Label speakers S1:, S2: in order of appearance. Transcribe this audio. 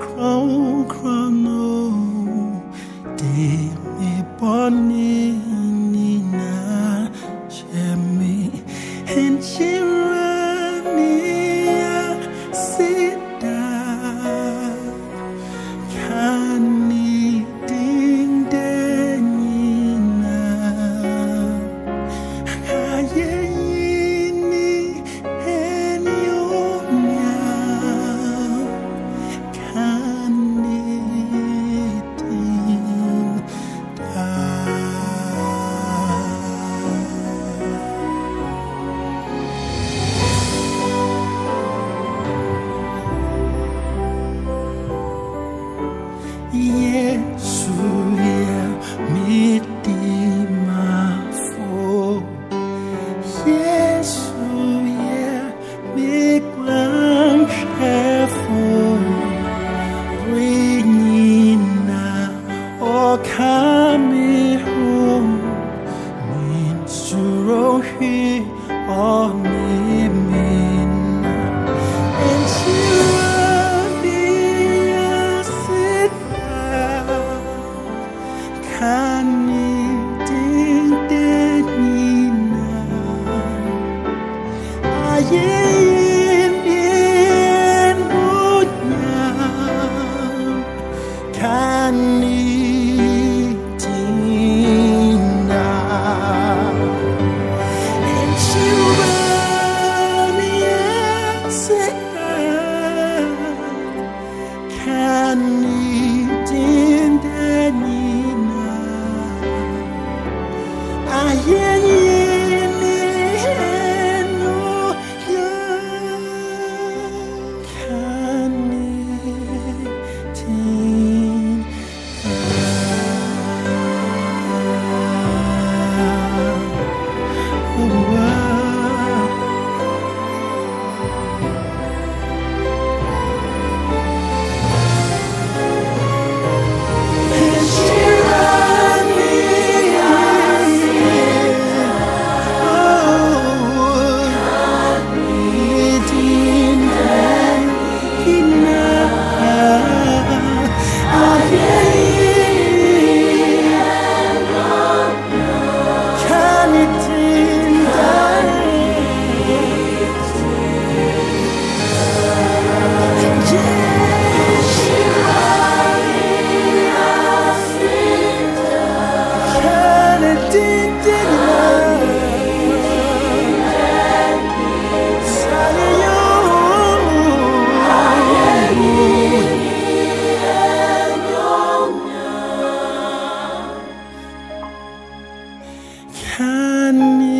S1: Kron krono. De me boni ni Ya Kani ding denina Oh